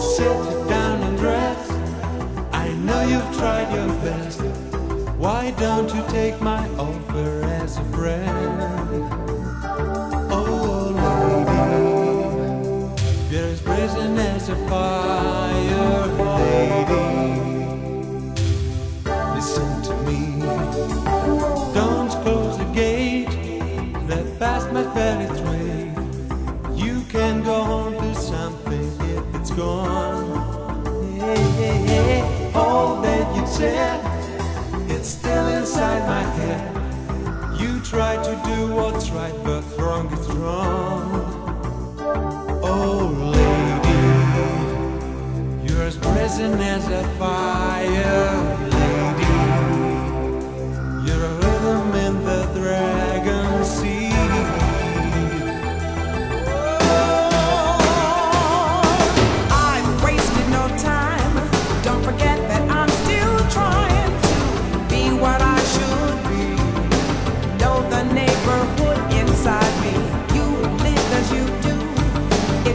Sit down and rest. I know you've tried your best. Why don't you take my offer as a friend? Oh, lady, there's prison as a fire, lady. head. You try to do what's right, but wrong is wrong. Oh, lady, you're as present as a fire.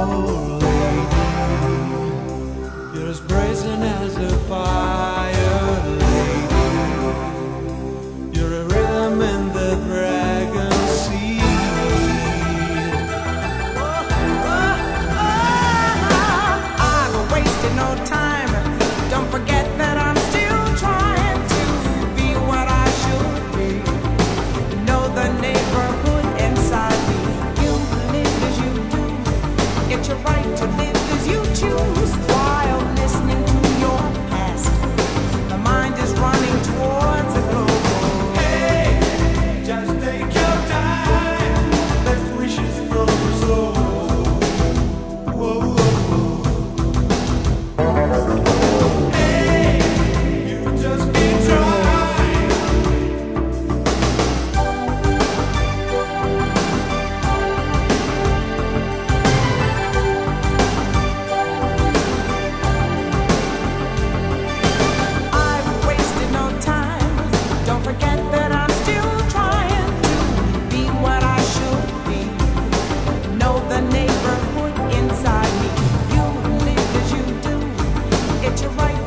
oh lady, you're as brazen as a fire, lady. You're a rhythm in the get you right.